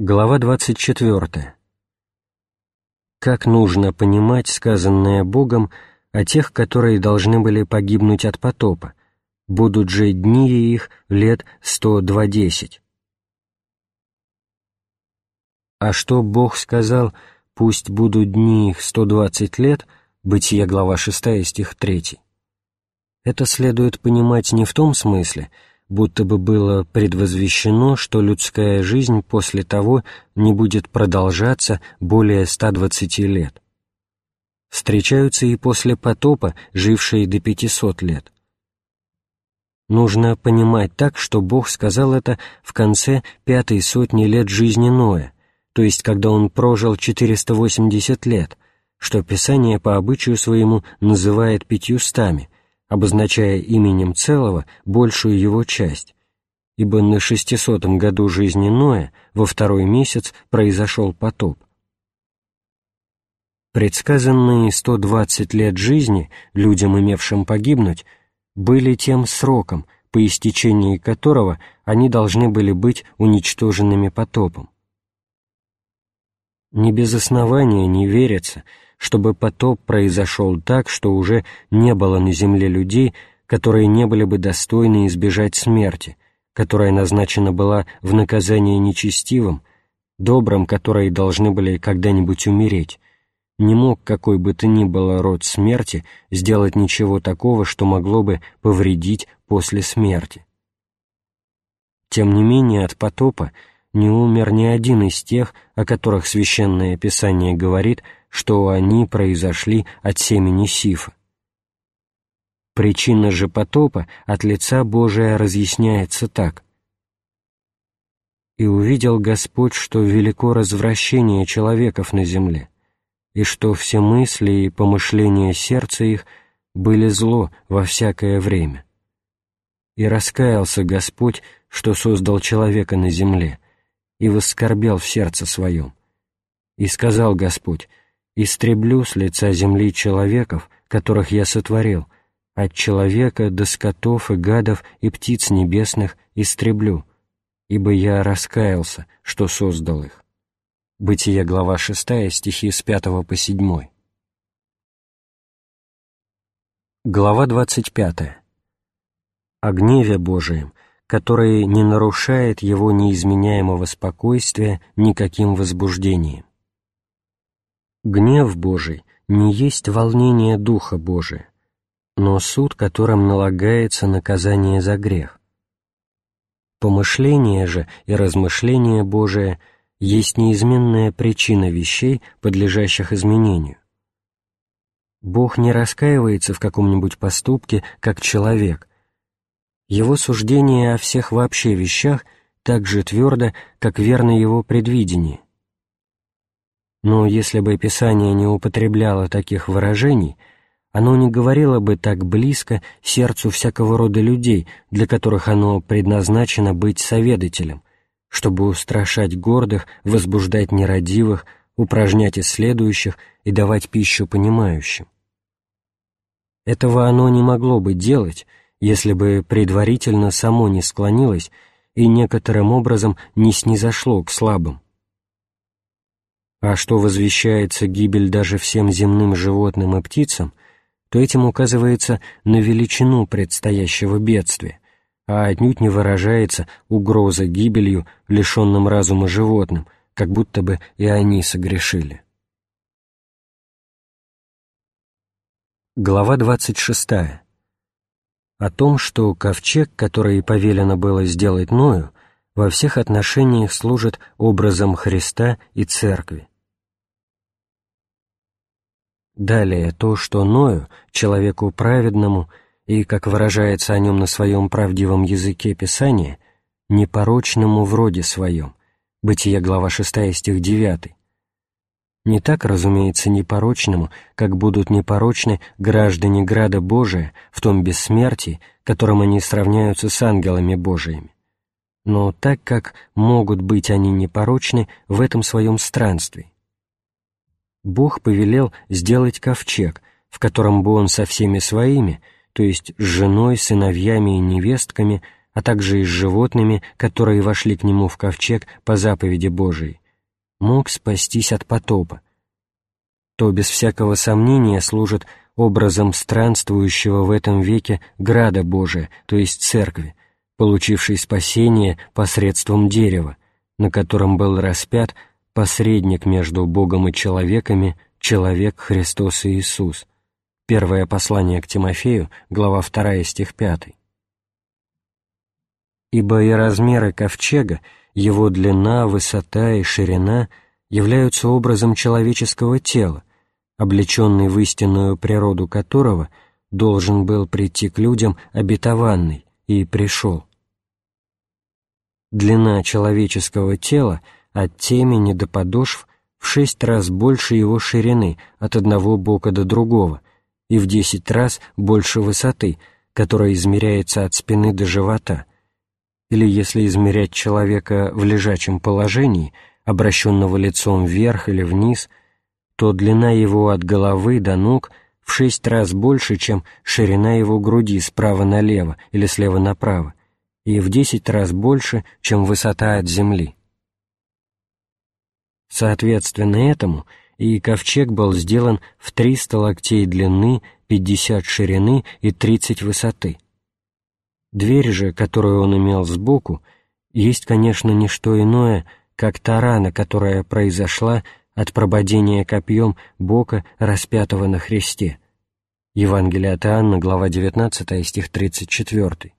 Глава 24. Как нужно понимать сказанное Богом о тех, которые должны были погибнуть от потопа, будут же дни их лет 120. А что Бог сказал, пусть будут дни их 120 лет, Бытие, глава 6, стих 3. Это следует понимать не в том смысле, будто бы было предвозвещено, что людская жизнь после того не будет продолжаться более 120 лет. Встречаются и после потопа, жившие до 500 лет. Нужно понимать так, что Бог сказал это в конце пятой сотни лет жизни Ноя, то есть когда он прожил 480 лет, что Писание по обычаю своему называет пятьюстами – обозначая именем целого большую его часть, ибо на шестисотом году жизни Ноя во второй месяц произошел потоп. Предсказанные 120 лет жизни людям, имевшим погибнуть, были тем сроком, по истечении которого они должны были быть уничтоженными потопом. Не без основания не верится, чтобы потоп произошел так, что уже не было на земле людей, которые не были бы достойны избежать смерти, которая назначена была в наказание нечестивым, добрым, которые должны были когда-нибудь умереть, не мог какой бы то ни было род смерти сделать ничего такого, что могло бы повредить после смерти. Тем не менее, от потопа не умер ни один из тех, о которых Священное Писание говорит – что они произошли от семени Сифа. Причина же потопа от лица Божия разъясняется так. «И увидел Господь, что велико развращение человеков на земле, и что все мысли и помышления сердца их были зло во всякое время. И раскаялся Господь, что создал человека на земле, и воскорбел в сердце своем. И сказал Господь, истреблю с лица земли человеков, которых я сотворил, от человека до скотов и гадов и птиц небесных истреблю, ибо я раскаялся, что создал их». Бытие, глава 6, стихи с 5 по 7. Глава 25. О гневе Божием, который не нарушает его неизменяемого спокойствия никаким возбуждением. Гнев Божий не есть волнение Духа Божия, но суд, которым налагается наказание за грех. Помышление же и размышление Божие есть неизменная причина вещей, подлежащих изменению. Бог не раскаивается в каком-нибудь поступке, как человек. Его суждение о всех вообще вещах так же твердо, как верно его предвидение. Но если бы Писание не употребляло таких выражений, оно не говорило бы так близко сердцу всякого рода людей, для которых оно предназначено быть соведателем, чтобы устрашать гордых, возбуждать нерадивых, упражнять исследующих и давать пищу понимающим. Этого оно не могло бы делать, если бы предварительно само не склонилось и некоторым образом не снизошло к слабым а что возвещается гибель даже всем земным животным и птицам, то этим указывается на величину предстоящего бедствия, а отнюдь не выражается угроза гибелью лишенным разума животным, как будто бы и они согрешили. Глава 26. О том, что ковчег, который повелено было сделать Ною, во всех отношениях служит образом Христа и Церкви. Далее то, что Ною, человеку праведному, и, как выражается о нем на своем правдивом языке Писания, непорочному в роде своем, Бытие, глава 6, стих 9. Не так, разумеется, непорочному, как будут непорочны граждане Града Божия в том бессмертии, которым они сравняются с ангелами Божиими но так как могут быть они непорочны в этом своем странстве. Бог повелел сделать ковчег, в котором бы он со всеми своими, то есть с женой, сыновьями и невестками, а также и с животными, которые вошли к нему в ковчег по заповеди Божией, мог спастись от потопа, то без всякого сомнения служит образом странствующего в этом веке града Божия, то есть церкви, получившей спасение посредством дерева, на котором был распят посредник между Богом и человеками, человек Христос Иисус. Первое послание к Тимофею, глава 2, стих 5. Ибо и размеры ковчега, его длина, высота и ширина являются образом человеческого тела, облеченный в истинную природу которого должен был прийти к людям обетованный и пришел. Длина человеческого тела от темени до подошв в шесть раз больше его ширины от одного бока до другого и в десять раз больше высоты, которая измеряется от спины до живота, или если измерять человека в лежачем положении, обращенного лицом вверх или вниз – то длина его от головы до ног в шесть раз больше, чем ширина его груди справа налево или слева направо, и в десять раз больше, чем высота от земли. Соответственно этому и ковчег был сделан в триста локтей длины, пятьдесят ширины и тридцать высоты. Дверь же, которую он имел сбоку, есть, конечно, не что иное, как та рана, которая произошла от прободения копьем бока, распятого на Христе. Евангелие от Иоанна, глава 19, стих 34.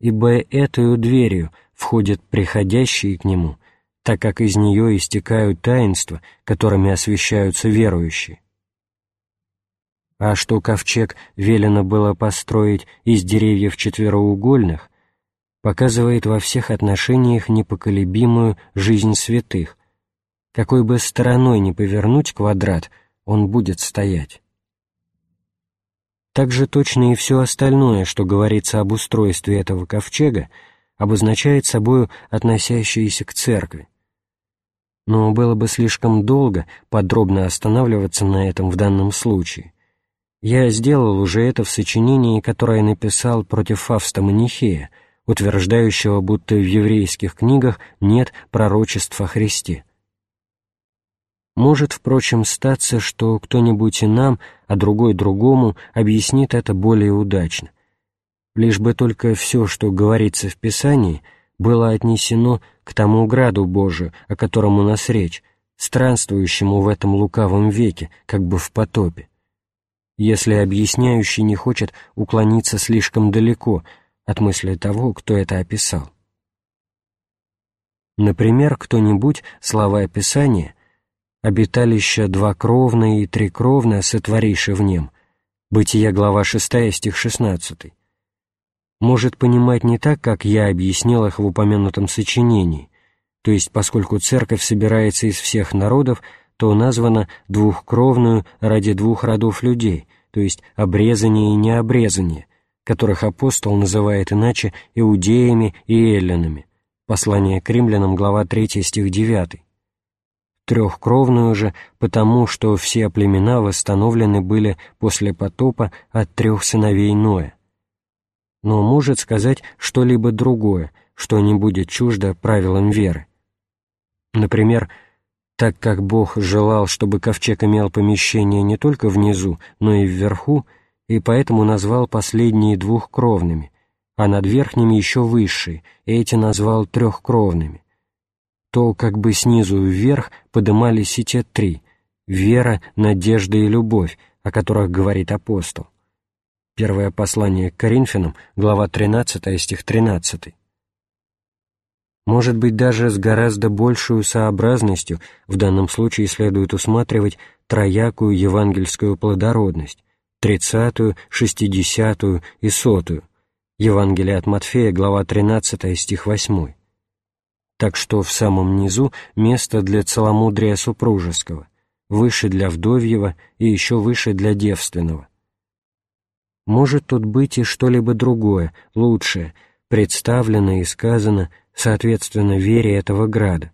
«Ибо этою дверью входят приходящие к Нему, так как из нее истекают таинства, которыми освящаются верующие. А что ковчег велено было построить из деревьев четвероугольных, показывает во всех отношениях непоколебимую жизнь святых, какой бы стороной ни повернуть квадрат, он будет стоять. Так же точно и все остальное, что говорится об устройстве этого ковчега, обозначает собою относящееся к церкви. Но было бы слишком долго подробно останавливаться на этом в данном случае. Я сделал уже это в сочинении, которое написал против Фавста Манихея, утверждающего, будто в еврейских книгах нет пророчеств о Христе. Может, впрочем, статься, что кто-нибудь и нам, а другой другому, объяснит это более удачно. Лишь бы только все, что говорится в Писании, было отнесено к тому граду Божию, о котором у нас речь, странствующему в этом лукавом веке, как бы в потопе. Если объясняющий не хочет уклониться слишком далеко от мысли того, кто это описал. Например, кто-нибудь слова Писания — обиталища двокровное и трикровное сотвориши в нем. Бытие, глава 6, стих 16. Может понимать не так, как я объяснил их в упомянутом сочинении, то есть поскольку церковь собирается из всех народов, то названа двухкровную ради двух родов людей, то есть обрезание и необрезание, которых апостол называет иначе иудеями и эллинами. Послание к римлянам, глава 3, стих 9 трехкровную же, потому что все племена восстановлены были после потопа от трех сыновей Ноя. Но может сказать что-либо другое, что не будет чуждо правилам веры. Например, так как Бог желал, чтобы ковчег имел помещение не только внизу, но и вверху, и поэтому назвал последние двухкровными, а над верхними еще высшие, и эти назвал трехкровными то как бы снизу вверх подымались и те три — вера, надежда и любовь, о которых говорит апостол. Первое послание к Коринфянам, глава 13, стих 13. Может быть, даже с гораздо большей сообразностью в данном случае следует усматривать троякую евангельскую плодородность, тридцатую, шестидесятую и сотую. Евангелие от Матфея, глава 13, стих 8 так что в самом низу место для целомудрия супружеского, выше для вдовьего и еще выше для девственного. Может тут быть и что-либо другое, лучшее, представлено и сказано, соответственно, вере этого града.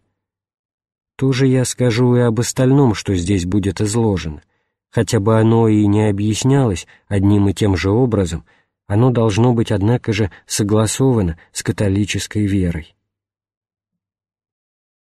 Тоже я скажу и об остальном, что здесь будет изложено, хотя бы оно и не объяснялось одним и тем же образом, оно должно быть, однако же, согласовано с католической верой.